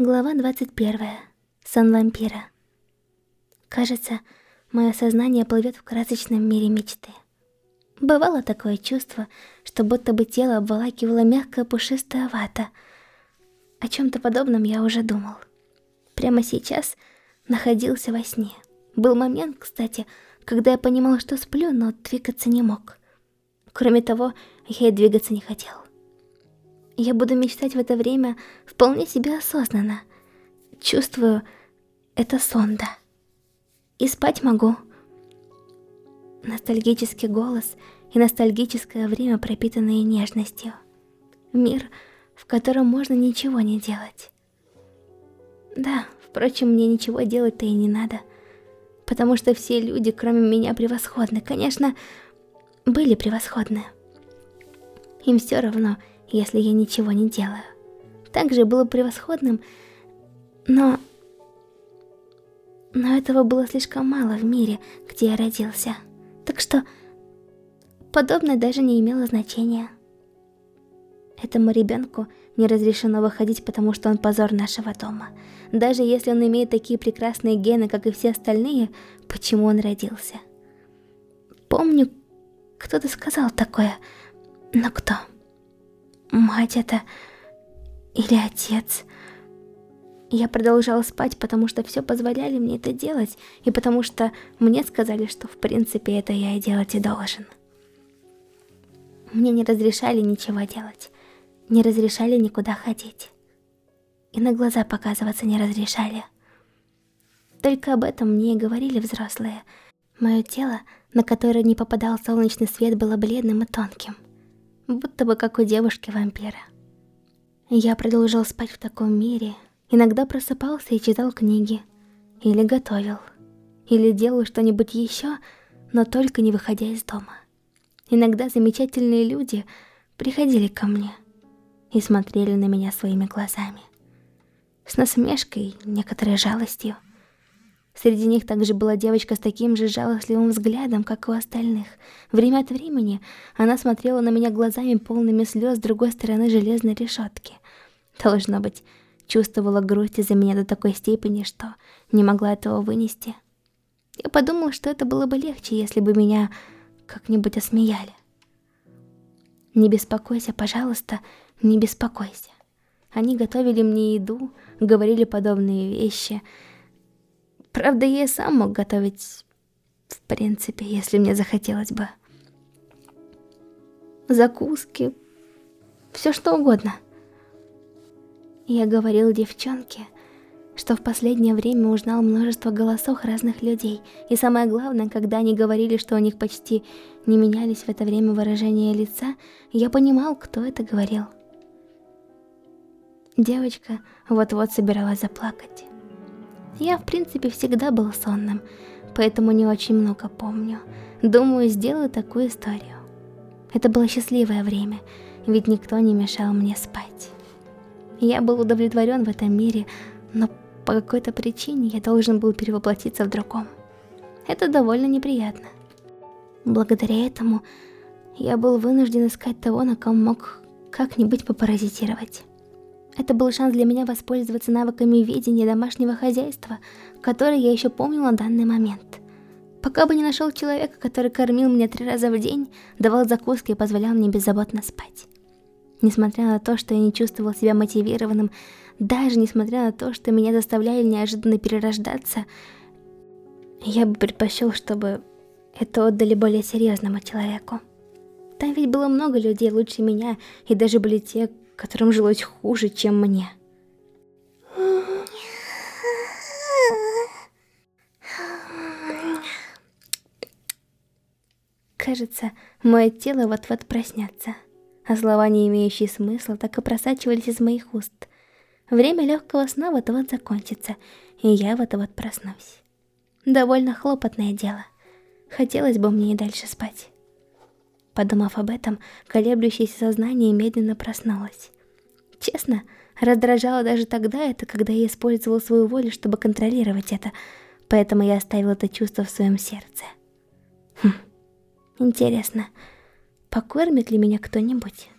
Глава 21. Сон вампира. Кажется, мое сознание плывет в красочном мире мечты. Бывало такое чувство, что будто бы тело обволакивало мягкая пушистая вата. О чем-то подобном я уже думал. Прямо сейчас находился во сне. Был момент, кстати, когда я понимал, что сплю, но двигаться не мог. Кроме того, я и двигаться не хотел. Я буду мечтать в это время вполне себе осознанно. Чувствую, это сон, да. И спать могу. Ностальгический голос и ностальгическое время, пропитанное нежностью. Мир, в котором можно ничего не делать. Да, впрочем, мне ничего делать-то и не надо. Потому что все люди, кроме меня, превосходны. Конечно, были превосходны. Им все равно, если я ничего не делаю. Также было превосходным, но... Но этого было слишком мало в мире, где я родился. Так что... Подобное даже не имело значения. Этому ребенку не разрешено выходить, потому что он позор нашего дома. Даже если он имеет такие прекрасные гены, как и все остальные, почему он родился? Помню, кто-то сказал такое, но кто? Мать это... Или отец... Я продолжала спать, потому что все позволяли мне это делать, и потому что мне сказали, что в принципе это я и делать и должен. Мне не разрешали ничего делать, не разрешали никуда ходить. И на глаза показываться не разрешали. Только об этом мне и говорили взрослые. Мое тело, на которое не попадал солнечный свет, было бледным и тонким будто бы как у девушки-вампира. Я продолжал спать в таком мире, иногда просыпался и читал книги, или готовил, или делал что-нибудь еще, но только не выходя из дома. Иногда замечательные люди приходили ко мне и смотрели на меня своими глазами, с насмешкой, некоторой жалостью. Среди них также была девочка с таким же жалостливым взглядом, как у остальных. Время от времени она смотрела на меня глазами полными слез с другой стороны железной решетки. Должно быть, чувствовала грусть из-за меня до такой степени, что не могла этого вынести. Я подумала, что это было бы легче, если бы меня как-нибудь осмеяли. Не беспокойся, пожалуйста, не беспокойся. Они готовили мне еду, говорили подобные вещи — Правда, я и сам мог готовить, в принципе, если мне захотелось бы. Закуски, все что угодно. Я говорил девчонке, что в последнее время узнал множество голосов разных людей, и самое главное, когда они говорили, что у них почти не менялись в это время выражения лица, я понимал, кто это говорил. Девочка вот-вот собиралась заплакать. Я, в принципе, всегда был сонным, поэтому не очень много помню. Думаю, сделаю такую историю. Это было счастливое время, ведь никто не мешал мне спать. Я был удовлетворен в этом мире, но по какой-то причине я должен был перевоплотиться в другом. Это довольно неприятно. Благодаря этому я был вынужден искать того, на ком мог как-нибудь попаразитировать. Это был шанс для меня воспользоваться навыками ведения домашнего хозяйства, которые я еще помнил на данный момент. Пока бы не нашел человека, который кормил меня три раза в день, давал закуски и позволял мне беззаботно спать. Несмотря на то, что я не чувствовал себя мотивированным, даже несмотря на то, что меня заставляли неожиданно перерождаться, я бы предпочел, чтобы это отдали более серьезному человеку. Там ведь было много людей лучше меня, и даже были те, которым жилось хуже, чем мне. Кажется, мое тело вот-вот проснется, а слова, не имеющие смысла, так и просачивались из моих уст. Время легкого сна вот-вот закончится, и я вот-вот проснусь. Довольно хлопотное дело. Хотелось бы мне и дальше спать. Подумав об этом, колеблющееся сознание медленно проснулось. Честно, раздражало даже тогда это, когда я использовал свою волю, чтобы контролировать это, поэтому я оставил это чувство в своем сердце. Хм, интересно, покормит ли меня кто-нибудь?